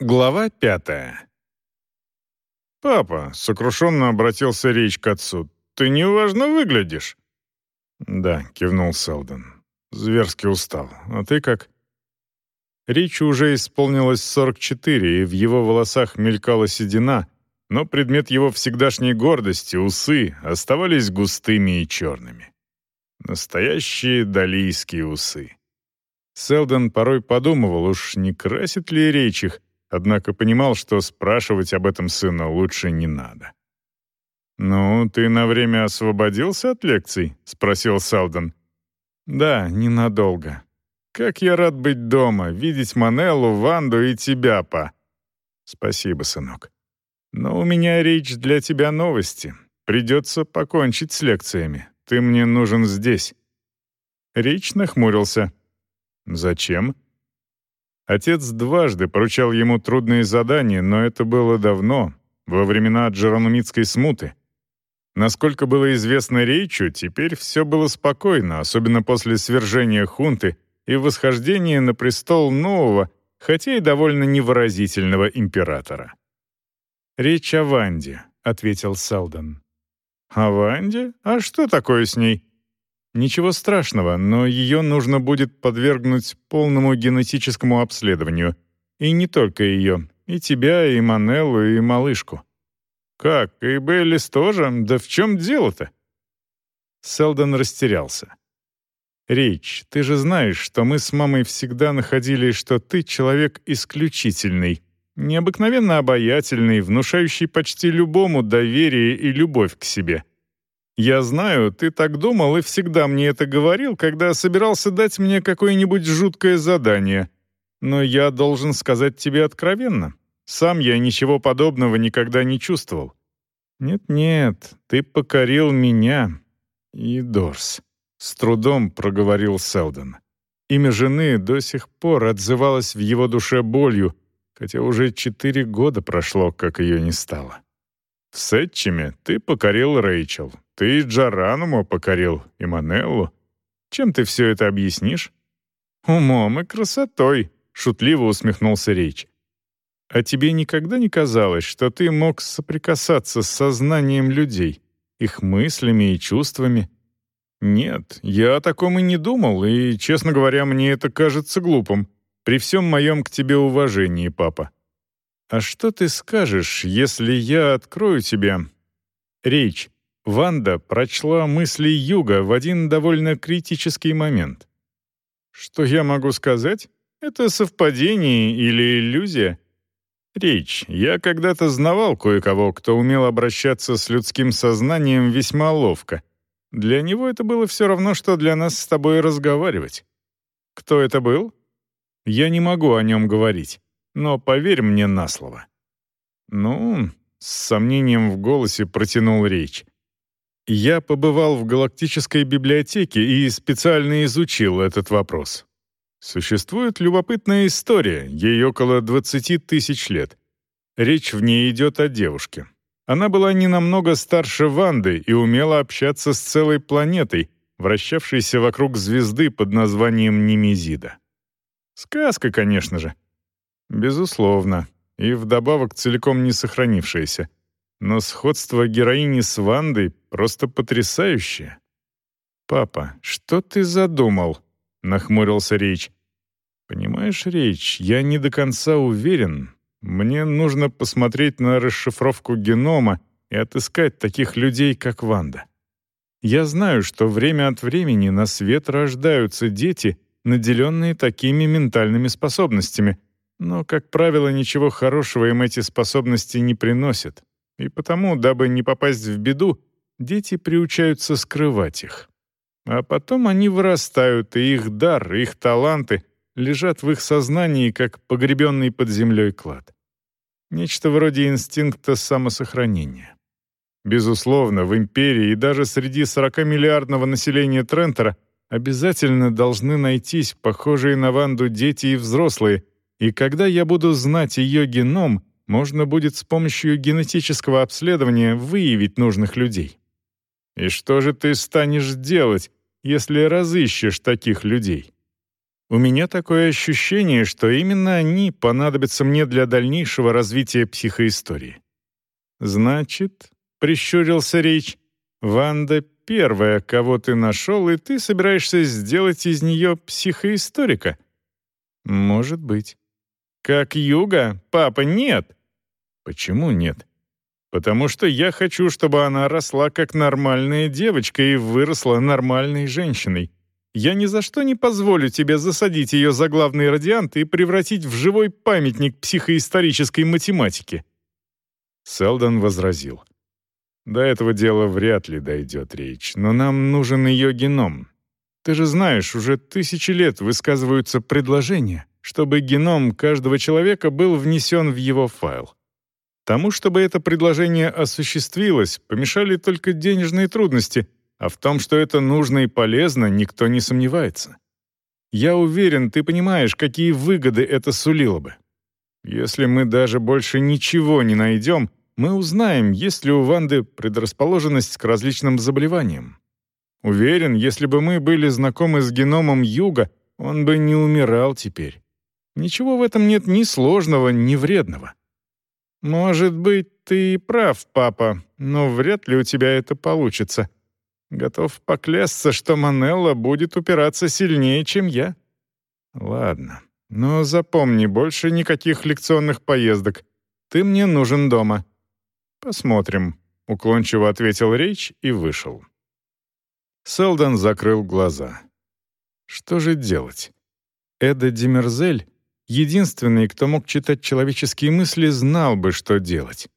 Глава пятая. «Папа», — сокрушенно обратился речь к отцу, — «ты неважно выглядишь». «Да», — кивнул Селдон. «Зверски устал. А ты как?» Ричи уже исполнилось 44, и в его волосах мелькала седина, но предмет его всегдашней гордости, усы, оставались густыми и черными. Настоящие далийские усы. Селдон порой подумывал, уж не красит ли речь их, однако понимал, что спрашивать об этом сына лучше не надо. «Ну, ты на время освободился от лекций?» — спросил Селдон. «Да, ненадолго. Как я рад быть дома, видеть Манеллу, Ванду и тебя, па». «Спасибо, сынок. Но у меня речь для тебя новости. Придется покончить с лекциями. Ты мне нужен здесь». Рич нахмурился. «Зачем?» Отец дважды поручал ему трудные задания, но это было давно, во времена джеронумитской смуты. Насколько было известно Рейчу, теперь все было спокойно, особенно после свержения хунты и восхождения на престол нового, хотя и довольно невыразительного императора. «Речь о Ванде», — ответил Селдон. «О Ванде? А что такое с ней?» Ничего страшного, но ее нужно будет подвергнуть полному генетическому обследованию. И не только ее, и тебя, и Манеллу, и малышку. «Как, и Беллис тоже? Да в чем дело-то?» Селдон растерялся. «Рич, ты же знаешь, что мы с мамой всегда находили, что ты человек исключительный, необыкновенно обаятельный, внушающий почти любому доверие и любовь к себе. Я знаю, ты так думал и всегда мне это говорил, когда собирался дать мне какое-нибудь жуткое задание. Но я должен сказать тебе откровенно. Сам я ничего подобного никогда не чувствовал. Нет-нет, ты покорил меня и Дорс. С трудом проговорил Селдон. Имя жены до сих пор отзывалось в его душе болью, хотя уже четыре года прошло, как ее не стало. В Сетчеме ты покорил Рэйчел, ты Джарануму покорил и Манеллу. Чем ты все это объяснишь?» «Умом и красотой», — шутливо усмехнулся Рейч. «А тебе никогда не казалось, что ты мог соприкасаться с сознанием людей, их мыслями и чувствами?» «Нет, я о таком и не думал, и, честно говоря, мне это кажется глупым. При всем моем к тебе уважении, папа. А что ты скажешь, если я открою тебе...» «Речь, Ванда прочла мысли Юга в один довольно критический момент. Что я могу сказать? Это совпадение или иллюзия? Речь. Я когда-то знавал кое-кого, кто умел обращаться с людским сознанием весьма ловко. Для него это было все равно, что для нас с тобой разговаривать. Кто это был? Я не могу о нем говорить, но поверь мне на слово. Ну, с сомнением в голосе протянул речь. Я побывал в Галактической библиотеке и специально изучил этот вопрос. Существует любопытная история, ей около 20 тысяч лет. Речь в ней идет о девушке. Она была не намного старше Ванды и умела общаться с целой планетой, вращавшейся вокруг звезды под названием Немезида. Сказка, конечно же. Безусловно. И вдобавок целиком не сохранившаяся но сходство героини с Вандой просто потрясающее. «Папа, что ты задумал?» — нахмурился Рейч. «Понимаешь, Рейч, я не до конца уверен. Мне нужно посмотреть на расшифровку генома и отыскать таких людей, как Ванда. Я знаю, что время от времени на свет рождаются дети, наделенные такими ментальными способностями, но, как правило, ничего хорошего им эти способности не приносят. И потому, дабы не попасть в беду, дети приучаются скрывать их. А потом они вырастают, и их дар, их таланты лежат в их сознании, как погребенный под землей клад. Нечто вроде инстинкта самосохранения. Безусловно, в империи и даже среди 40-миллиардного населения Трентера обязательно должны найтись похожие на Ванду дети и взрослые, и когда я буду знать ее геном, можно будет с помощью генетического обследования выявить нужных людей. И что же ты станешь делать, если разыщешь таких людей? У меня такое ощущение, что именно они понадобятся мне для дальнейшего развития психоистории. Значит, прищурился Рейч, Ванда первая, кого ты нашел, и ты собираешься сделать из нее психоисторика? Может быть. Как Юга? Папа, нет. Почему нет? Потому что я хочу, чтобы она росла как нормальная девочка и выросла нормальной женщиной. Я ни за что не позволю тебе засадить ее за главный радиант и превратить в живой памятник психоисторической математики». Селдон возразил. «До этого дела вряд ли дойдет речь, но нам нужен ее геном. Ты же знаешь, уже тысячи лет высказываются предложения, чтобы геном каждого человека был внесен в его файл. Тому, чтобы это предложение осуществилось, помешали только денежные трудности, а в том, что это нужно и полезно, никто не сомневается. Я уверен, ты понимаешь, какие выгоды это сулило бы. Если мы даже больше ничего не найдем, мы узнаем, есть ли у Ванды предрасположенность к различным заболеваниям. Уверен, если бы мы были знакомы с геномом Юга, он бы не умирал теперь. Ничего в этом нет ни сложного, ни вредного. «Может быть, ты и прав, папа, но вряд ли у тебя это получится. Готов поклясться, что Манелла будет упираться сильнее, чем я». «Ладно, но запомни, больше никаких лекционных поездок. Ты мне нужен дома». «Посмотрим», — уклончиво ответил Рейч и вышел. Селдон закрыл глаза. «Что же делать?» Эда Демерзель Единственный, кто мог читать человеческие мысли, знал бы, что делать.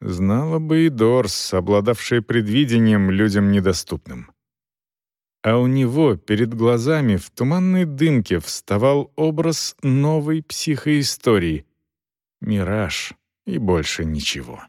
Знала бы и Дорс, обладавшая предвидением людям недоступным. А у него перед глазами в туманной дымке вставал образ новой психоистории. Мираж и больше ничего.